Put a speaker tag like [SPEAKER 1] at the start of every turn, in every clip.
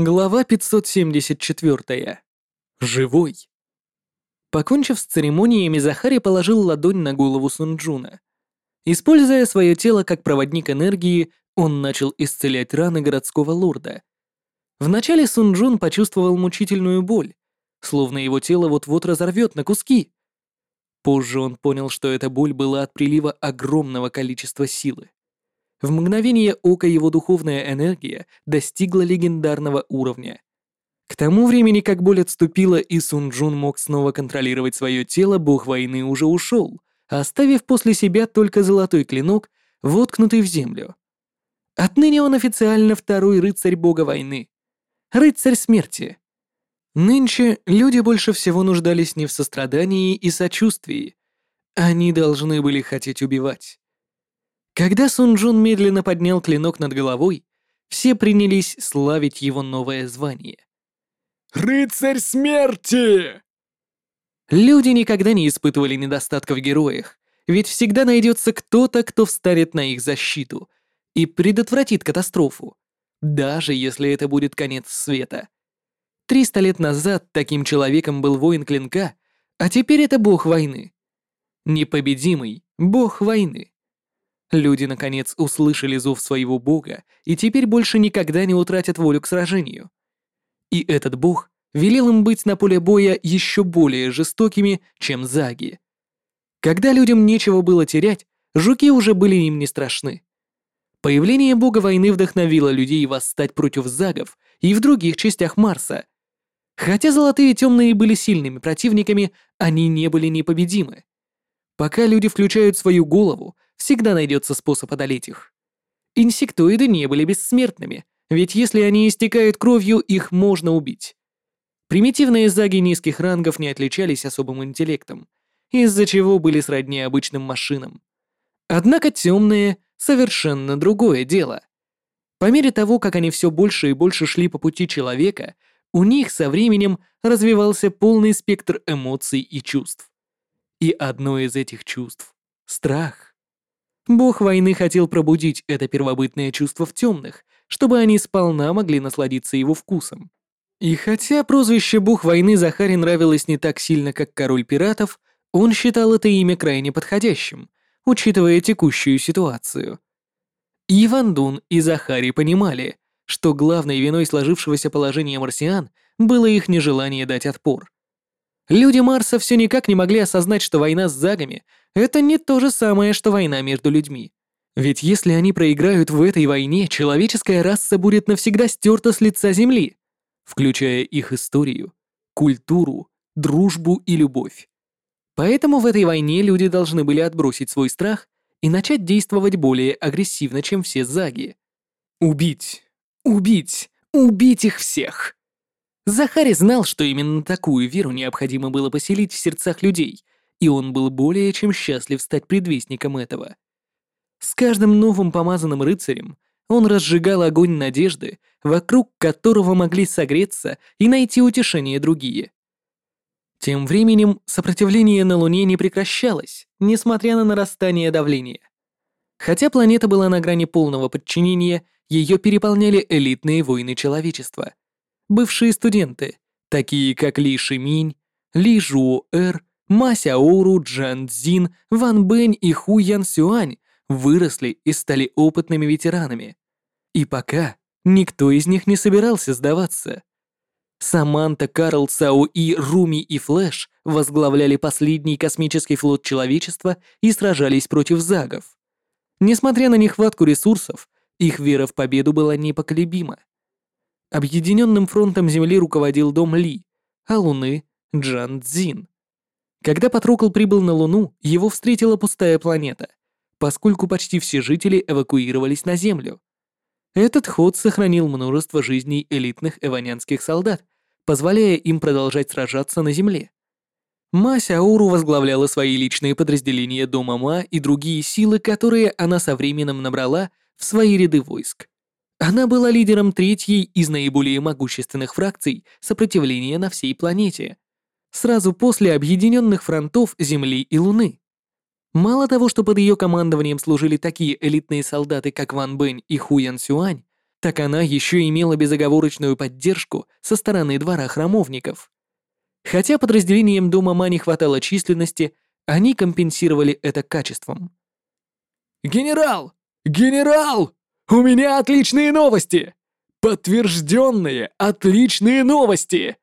[SPEAKER 1] Глава 574. Живой. Покончив с церемониями, Захари положил ладонь на голову Сунджуна. Используя свое тело как проводник энергии, он начал исцелять раны городского лорда. Вначале Сунджун почувствовал мучительную боль, словно его тело вот-вот разорвет на куски. Позже он понял, что эта боль была от прилива огромного количества силы. В мгновение ока его духовная энергия достигла легендарного уровня. К тому времени, как боль отступила и Сун Джун мог снова контролировать свое тело, бог войны уже ушел, оставив после себя только золотой клинок, воткнутый в землю. Отныне он официально второй рыцарь бога войны. Рыцарь смерти. Нынче люди больше всего нуждались не в сострадании и сочувствии. Они должны были хотеть убивать. Когда Сун Джун медленно поднял клинок над головой, все принялись славить его новое звание.
[SPEAKER 2] «Рыцарь смерти!»
[SPEAKER 1] Люди никогда не испытывали недостатка в героях, ведь всегда найдется кто-то, кто встанет на их защиту и предотвратит катастрофу, даже если это будет конец света. Триста лет назад таким человеком был воин клинка, а теперь это бог войны. Непобедимый бог войны. Люди, наконец, услышали зов своего бога и теперь больше никогда не утратят волю к сражению. И этот бог велел им быть на поле боя еще более жестокими, чем заги. Когда людям нечего было терять, жуки уже были им не страшны. Появление бога войны вдохновило людей восстать против загов и в других частях Марса. Хотя золотые темные были сильными противниками, они не были непобедимы. Пока люди включают свою голову, всегда найдется способ одолеть их. Инсектоиды не были бессмертными, ведь если они истекают кровью, их можно убить. Примитивные заги низких рангов не отличались особым интеллектом, из-за чего были сродни обычным машинам. Однако темные — совершенно другое дело. По мере того, как они все больше и больше шли по пути человека, у них со временем развивался полный спектр эмоций и чувств. И одно из этих чувств — страх. Бог войны хотел пробудить это первобытное чувство в темных, чтобы они сполна могли насладиться его вкусом. И хотя прозвище «Бог войны» Захаре нравилось не так сильно, как «Король пиратов», он считал это имя крайне подходящим, учитывая текущую ситуацию. И Ван Дун, и Захари понимали, что главной виной сложившегося положения марсиан было их нежелание дать отпор. Люди Марса все никак не могли осознать, что война с загами — это не то же самое, что война между людьми. Ведь если они проиграют в этой войне, человеческая раса будет навсегда стерта с лица Земли, включая их историю, культуру, дружбу и любовь. Поэтому в этой войне люди должны были отбросить свой страх и начать действовать более агрессивно, чем все заги. Убить, убить, убить их всех! Захари знал, что именно такую веру необходимо было поселить в сердцах людей, и он был более чем счастлив стать предвестником этого. С каждым новым помазанным рыцарем он разжигал огонь надежды, вокруг которого могли согреться и найти утешение другие. Тем временем сопротивление на Луне не прекращалось, несмотря на нарастание давления. Хотя планета была на грани полного подчинения, ее переполняли элитные войны человечества — бывшие студенты, такие как Ли Шиминь, Ли Жуэр, Ма Сяору, Джан Цзин, Ван Бэнь и Ху Ян Сюань выросли и стали опытными ветеранами. И пока никто из них не собирался сдаваться. Саманта, Карл, Цао И, Руми и Флэш возглавляли последний космический флот человечества и сражались против загов. Несмотря на нехватку ресурсов, их вера в победу была непоколебима. Объединенным фронтом Земли руководил дом Ли, а Луны — Джан Цзин. Когда Патрокл прибыл на Луну, его встретила пустая планета, поскольку почти все жители эвакуировались на Землю. Этот ход сохранил множество жизней элитных эванянских солдат, позволяя им продолжать сражаться на Земле. Ма Сяуру возглавляла свои личные подразделения Дома Ма и другие силы, которые она со временем набрала в свои ряды войск. Она была лидером третьей из наиболее могущественных фракций сопротивления на всей планете, сразу после объединенных фронтов Земли и Луны. Мало того, что под ее командованием служили такие элитные солдаты, как Ван Бэнь и Ху Ян Сюань, так она еще имела безоговорочную поддержку со стороны двора храмовников. Хотя подразделениям Дома Ма не хватало численности, они компенсировали это качеством.
[SPEAKER 2] «Генерал! Генерал! У меня отличные новости! Подтвержденные отличные новости!»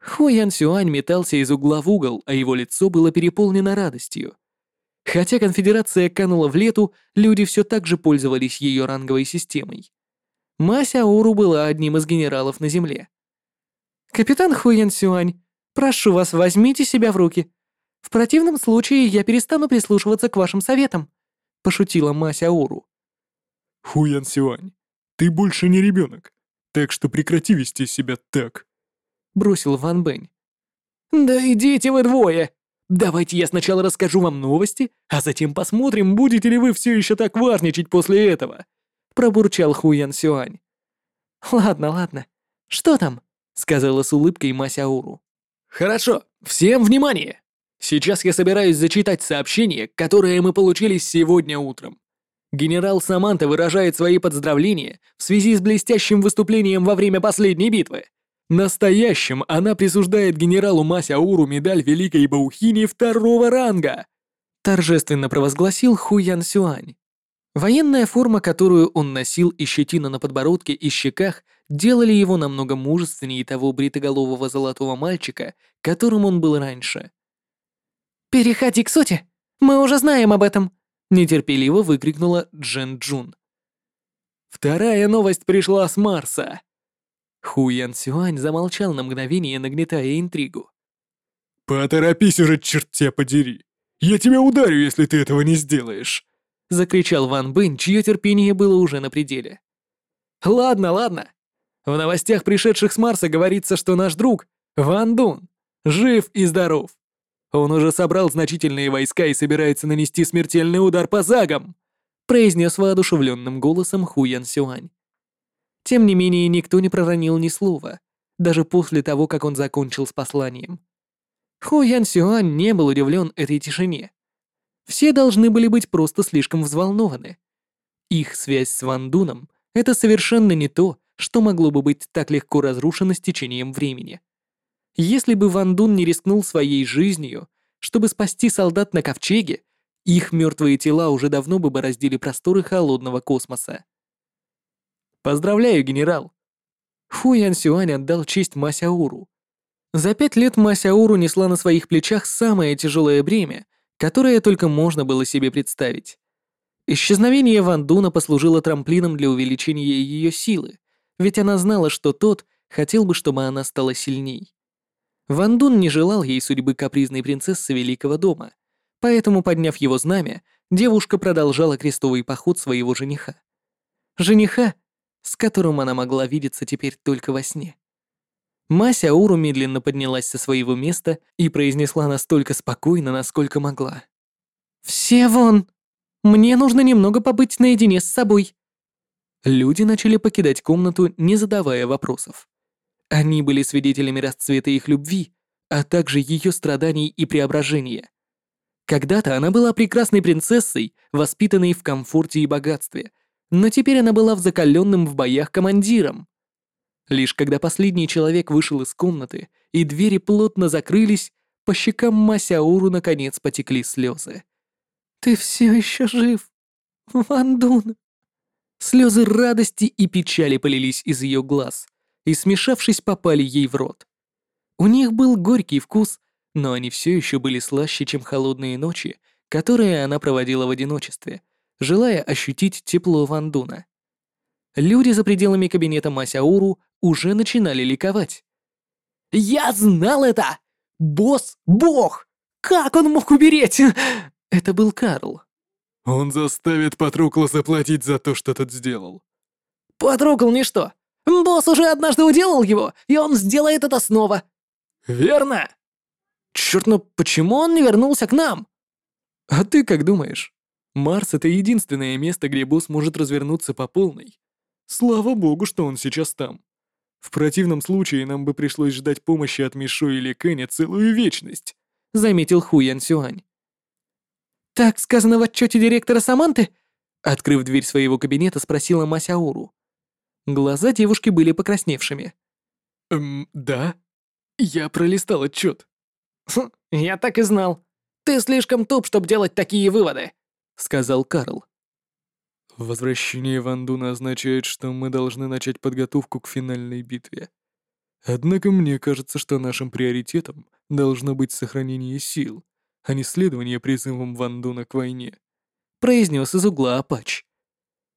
[SPEAKER 1] Ху Ян Сюань метался из угла в угол, а его лицо было переполнено радостью. Хотя конфедерация канула в лету, люди все так же пользовались ее ранговой системой. Мася Ауру была одним из генералов на земле. «Капитан Ху Ян Сюань, прошу вас, возьмите себя в руки. В противном случае я перестану прислушиваться к вашим советам», — пошутила Мася Ауру.
[SPEAKER 2] Хуян Сюань, ты больше не ребенок, так что прекрати вести себя так.
[SPEAKER 1] Бросил Ван Бэнь. Да идите вы двое. Давайте я сначала расскажу вам новости, а затем посмотрим, будете ли вы все еще так важничать после этого. Пробурчал Хуян Сюань. Ладно, ладно. Что там? Сказала с улыбкой Масяуру. Хорошо, всем внимание! Сейчас я собираюсь зачитать сообщение, которое мы получили сегодня утром. Генерал Саманта выражает свои поздравления в связи с блестящим выступлением во время последней битвы. Настоящим она присуждает генералу Масяуру медаль Великой Баухини второго ранга. Торжественно провозгласил Хуян Сюань. Военная форма, которую он носил и щетина на подбородке и щеках, делали его намного мужественнее того бритоголового золотого мальчика, которым он был раньше. «Переходи к сути! Мы уже знаем об этом!» Нетерпеливо выкрикнула Джен Джун. Вторая новость пришла с Марса. Ху Ян Сюань замолчал на мгновение, нагнетая интригу.
[SPEAKER 2] «Поторопись уже, черт тебя подери! Я тебя ударю, если ты этого не сделаешь!»
[SPEAKER 1] Закричал Ван Бэнь, чье терпение было уже на пределе. «Ладно, ладно. В новостях, пришедших с Марса, говорится, что наш друг, Ван Дун, жив и здоров. Он уже собрал значительные войска и собирается нанести смертельный удар по загам», произнес воодушевленным голосом Ху Ян Сюань. Тем не менее, никто не проронил ни слова, даже после того, как он закончил с посланием. Ху Ян Сюань не был удивлен этой тишине. Все должны были быть просто слишком взволнованы. Их связь с Ван Дуном — это совершенно не то, что могло бы быть так легко разрушено с течением времени. Если бы Ван Дун не рискнул своей жизнью, чтобы спасти солдат на ковчеге, их мертвые тела уже давно бы бороздили просторы холодного космоса. Поздравляю, генерал. Фу Ян Сюань отдал честь Масяуру. За пять лет Масяуру несла на своих плечах самое тяжелое бремя, которое только можно было себе представить. Исчезновение Ван Дуна послужило трамплином для увеличения ее силы, ведь она знала, что тот хотел бы, чтобы она стала сильней. Ван Дун не желал ей судьбы капризной принцессы Великого дома, поэтому, подняв его знамя, девушка продолжала крестовый поход своего жениха. Жениха, с которым она могла видеться теперь только во сне. Мася Ауру медленно поднялась со своего места и произнесла настолько спокойно, насколько могла. «Все вон! Мне нужно немного побыть наедине с собой!» Люди начали покидать комнату, не задавая вопросов. Они были свидетелями расцвета их любви, а также ее страданий и преображения. Когда-то она была прекрасной принцессой, воспитанной в комфорте и богатстве, но теперь она была в закаленным в боях командиром. Лишь когда последний человек вышел из комнаты и двери плотно закрылись, по щекам Масяуру наконец потекли слезы. «Ты все еще жив, Ван Дун!» Слезы радости и печали полились из ее глаз, и, смешавшись, попали ей в рот. У них был горький вкус, но они все еще были слаще, чем холодные ночи, которые она проводила в одиночестве, желая ощутить тепло Вандуна. Люди за пределами кабинета Масяуру уже начинали ликовать. «Я знал это! Босс — бог! Как он мог умереть?» Это был Карл.
[SPEAKER 2] «Он заставит Патрукла заплатить за то, что тот сделал».
[SPEAKER 1] «Патрукл ничто! Босс уже однажды уделал его, и он сделает это снова. Верно? Черт, ну почему он не вернулся к нам? А ты как думаешь? Марс — это единственное место, где босс может развернуться по полной. Слава богу, что он сейчас там. В противном случае нам бы пришлось ждать помощи от Мишо или Кэня целую вечность, заметил Ху Ян Сюань. Так сказано в отчете директора Саманты? Открыв дверь своего кабинета, спросила Масяуру. Глаза девушки были покрасневшими.
[SPEAKER 2] Эм, да? Я пролистал отчет.
[SPEAKER 1] «Хм, «Я так и знал. Ты слишком туп, чтобы делать такие выводы», — сказал Карл.
[SPEAKER 2] Возвращение Вандуна означает, что мы должны начать подготовку к финальной битве. Однако мне кажется, что нашим приоритетом должно быть сохранение сил, а не следование призывам Вандуна к войне», —
[SPEAKER 1] произнес из угла Апач.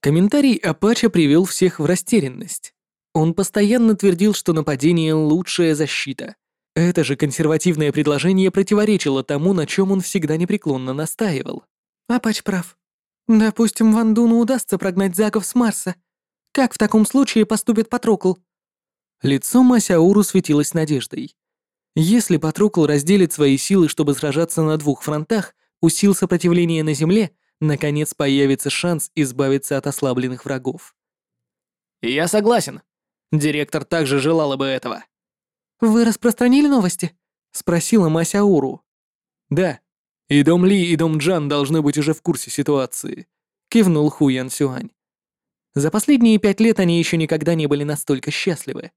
[SPEAKER 1] Комментарий Апача привел всех в растерянность. Он постоянно твердил, что нападение — лучшая защита. Это же консервативное предложение противоречило тому, на чем он всегда непреклонно настаивал. Апач прав. Допустим, Вандуну удастся прогнать Заков с Марса. Как в таком случае поступит Патрокл? Лицо Масяуру светилось надеждой. Если Патрокл разделит свои силы, чтобы сражаться на двух фронтах, у сил сопротивления на Земле наконец появится шанс избавиться от ослабленных врагов. «Я согласен. Директор также желала бы этого». «Вы распространили новости?» — спросила Масяуру. «Да. И Дом Ли, и Дом Джан должны быть уже в курсе ситуации», — кивнул Ху Ян Сюань. За последние пять лет они еще никогда не были настолько счастливы.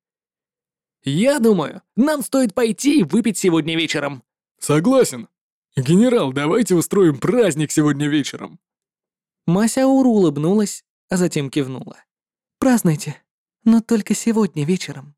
[SPEAKER 1] «Я думаю, нам стоит пойти и выпить сегодня вечером».
[SPEAKER 2] «Согласен. Генерал, давайте устроим праздник сегодня вечером».
[SPEAKER 1] Масяуру улыбнулась, а затем кивнула. «Празднуйте, но только сегодня вечером».